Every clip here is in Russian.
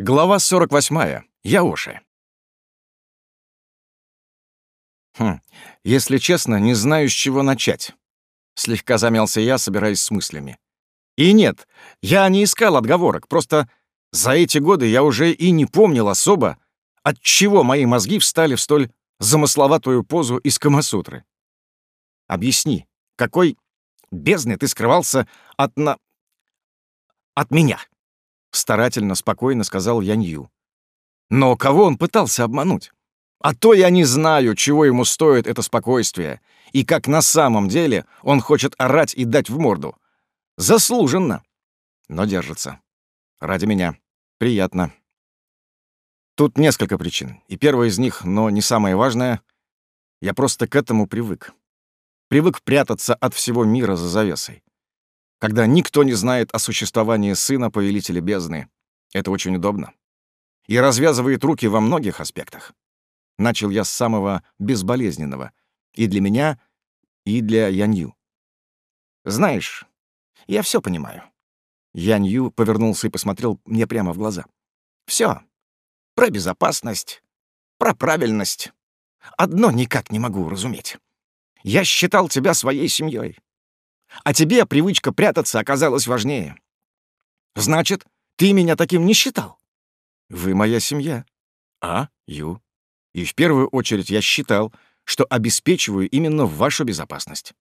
Глава 48. Яоши. Хм, если честно, не знаю, с чего начать. Слегка замялся я, собираясь с мыслями. И нет, я не искал отговорок, просто за эти годы я уже и не помнил особо, от чего мои мозги встали в столь замысловатую позу из Камасутры. Объясни, какой бездны ты скрывался от на... от меня? Старательно, спокойно сказал Янью. Но кого он пытался обмануть? А то я не знаю, чего ему стоит это спокойствие, и как на самом деле он хочет орать и дать в морду. Заслуженно. Но держится. Ради меня. Приятно. Тут несколько причин. И первая из них, но не самая важная, я просто к этому привык. Привык прятаться от всего мира за завесой когда никто не знает о существовании сына повелителя бездны. Это очень удобно. И развязывает руки во многих аспектах. Начал я с самого безболезненного. И для меня, и для Янью. Знаешь, я все понимаю. Янью повернулся и посмотрел мне прямо в глаза. Все. Про безопасность, про правильность. Одно никак не могу разуметь. Я считал тебя своей семьей. А тебе привычка прятаться оказалась важнее. Значит, ты меня таким не считал? Вы моя семья. А, Ю. И в первую очередь я считал, что обеспечиваю именно вашу безопасность.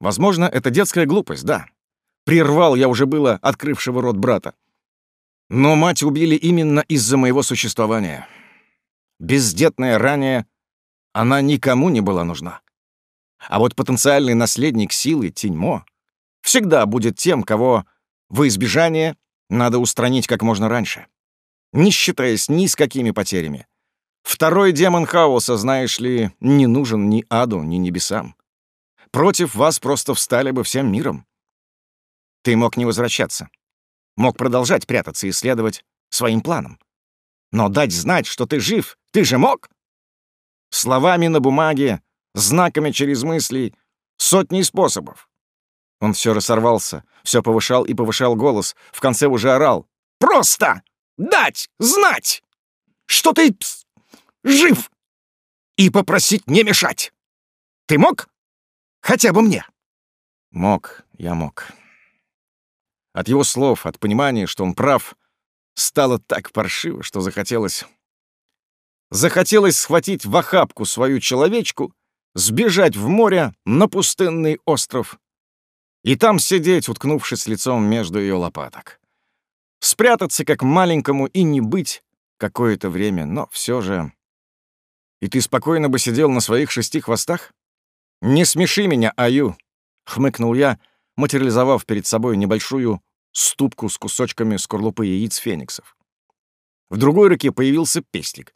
Возможно, это детская глупость, да. Прервал я уже было открывшего рот брата. Но мать убили именно из-за моего существования. Бездетная ранее, она никому не была нужна. А вот потенциальный наследник силы Тиньмо всегда будет тем, кого во избежание надо устранить как можно раньше, не считаясь ни с какими потерями. Второй демон хаоса, знаешь ли, не нужен ни аду, ни небесам. Против вас просто встали бы всем миром. Ты мог не возвращаться. Мог продолжать прятаться и следовать своим планам. Но дать знать, что ты жив, ты же мог? Словами на бумаге знаками через мысли, сотни способов. Он все рассорвался, все повышал и повышал голос, в конце уже орал. «Просто дать знать, что ты жив, и попросить не мешать. Ты мог? Хотя бы мне?» Мог, я мог. От его слов, от понимания, что он прав, стало так паршиво, что захотелось... Захотелось схватить в охапку свою человечку сбежать в море на пустынный остров и там сидеть, уткнувшись лицом между ее лопаток. Спрятаться как маленькому и не быть какое-то время, но все же... И ты спокойно бы сидел на своих шести хвостах? Не смеши меня, Аю! — хмыкнул я, материализовав перед собой небольшую ступку с кусочками скорлупы яиц фениксов. В другой руке появился пестик,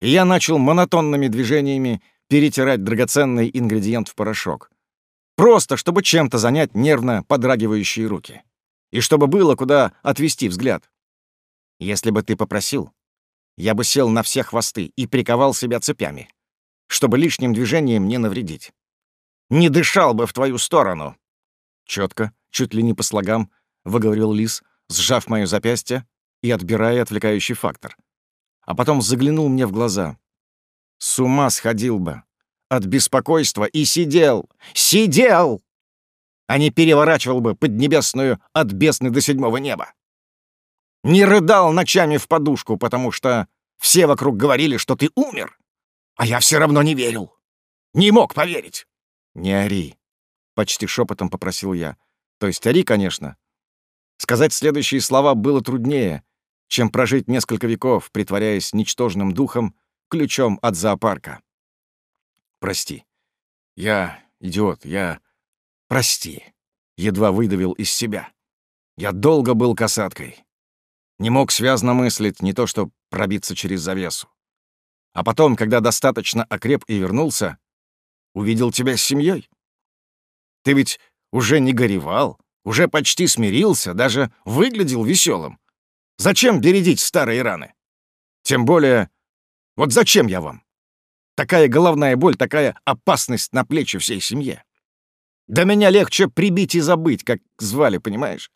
и я начал монотонными движениями перетирать драгоценный ингредиент в порошок. Просто, чтобы чем-то занять нервно подрагивающие руки. И чтобы было куда отвести взгляд. Если бы ты попросил, я бы сел на все хвосты и приковал себя цепями, чтобы лишним движением не навредить. Не дышал бы в твою сторону. Четко, чуть ли не по слогам, выговорил Лис, сжав моё запястье и отбирая отвлекающий фактор. А потом заглянул мне в глаза. С ума сходил бы от беспокойства и сидел, сидел, а не переворачивал бы поднебесную от бесны до седьмого неба. Не рыдал ночами в подушку, потому что все вокруг говорили, что ты умер, а я все равно не верил. Не мог поверить. Не ори, почти шепотом попросил я. То есть ори, конечно. Сказать следующие слова было труднее, чем прожить несколько веков, притворяясь ничтожным духом, ключом от зоопарка. Прости. Я идиот, я... Прости. Едва выдавил из себя. Я долго был касаткой. Не мог связно мыслить, не то что пробиться через завесу. А потом, когда достаточно окреп и вернулся, увидел тебя с семьей. Ты ведь уже не горевал, уже почти смирился, даже выглядел веселым. Зачем бередить старые раны? Тем более, вот зачем я вам? Такая головная боль, такая опасность на плечи всей семье. Да меня легче прибить и забыть, как звали, понимаешь?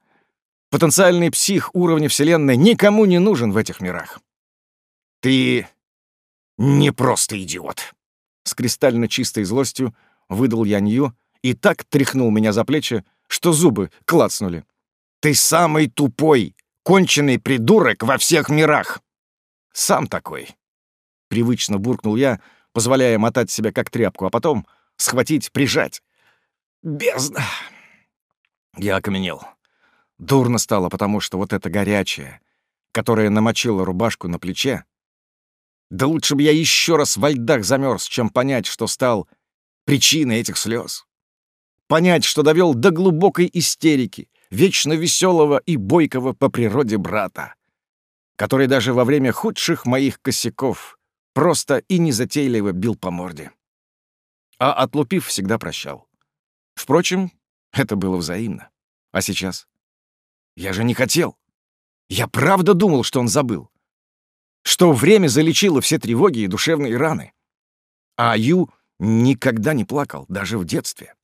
Потенциальный псих уровня Вселенной никому не нужен в этих мирах. Ты не просто идиот. С кристально чистой злостью выдал Янью и так тряхнул меня за плечи, что зубы клацнули. Ты самый тупой, конченый придурок во всех мирах. Сам такой. Привычно буркнул я, позволяя мотать себя как тряпку, а потом схватить, прижать. Бездна. Я окаменел. Дурно стало, потому что вот это горячее, которое намочило рубашку на плече, да лучше бы я еще раз во льдах замерз, чем понять, что стал причиной этих слез. Понять, что довел до глубокой истерики, вечно веселого и бойкого по природе брата, который даже во время худших моих косяков просто и незатейливо бил по морде. А отлупив, всегда прощал. Впрочем, это было взаимно. А сейчас? Я же не хотел. Я правда думал, что он забыл. Что время залечило все тревоги и душевные раны. А Ю никогда не плакал, даже в детстве.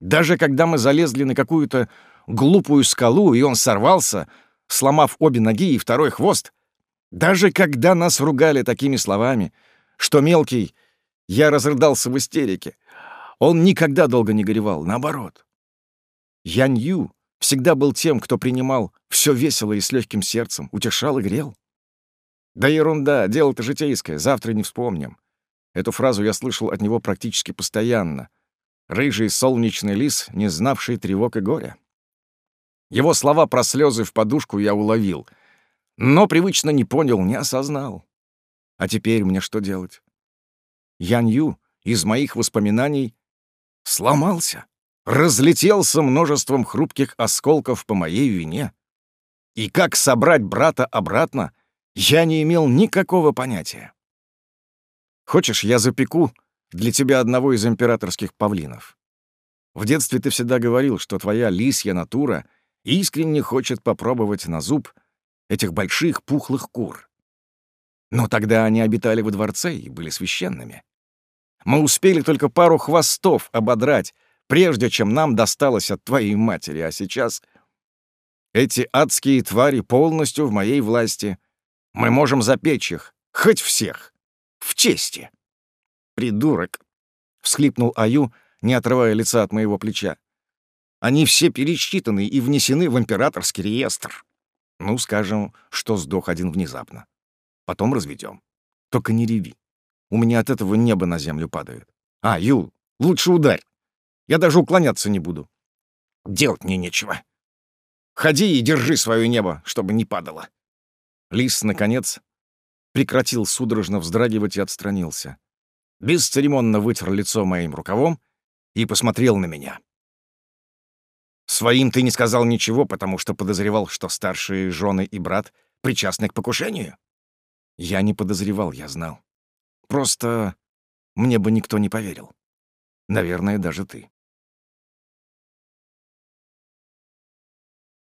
Даже когда мы залезли на какую-то глупую скалу, и он сорвался, сломав обе ноги и второй хвост, даже когда нас ругали такими словами, что мелкий, я разрыдался в истерике, он никогда долго не горевал, наоборот. Янь Ю всегда был тем, кто принимал все весело и с легким сердцем, утешал и грел. Да ерунда, дело-то житейское, завтра не вспомним. Эту фразу я слышал от него практически постоянно. Рыжий солнечный лис, не знавший тревог и горя. Его слова про слезы в подушку я уловил, но привычно не понял, не осознал. А теперь мне что делать? Янь Ю из моих воспоминаний сломался разлетелся множеством хрупких осколков по моей вине. И как собрать брата обратно, я не имел никакого понятия. Хочешь, я запеку для тебя одного из императорских павлинов? В детстве ты всегда говорил, что твоя лисья натура искренне хочет попробовать на зуб этих больших пухлых кур. Но тогда они обитали во дворце и были священными. Мы успели только пару хвостов ободрать, прежде чем нам досталось от твоей матери, а сейчас эти адские твари полностью в моей власти. Мы можем запечь их, хоть всех, в чести. Придурок, — всхлипнул Аю, не отрывая лица от моего плеча. Они все пересчитаны и внесены в императорский реестр. Ну, скажем, что сдох один внезапно. Потом разведем. Только не реви. У меня от этого небо на землю падает. А, Ю, лучше ударь. Я даже уклоняться не буду. Делать мне нечего. Ходи и держи свое небо, чтобы не падало. Лис, наконец, прекратил судорожно вздрагивать и отстранился. Бесцеремонно вытер лицо моим рукавом и посмотрел на меня. «Своим ты не сказал ничего, потому что подозревал, что старшие жены и брат причастны к покушению?» «Я не подозревал, я знал. Просто мне бы никто не поверил. Наверное, даже ты.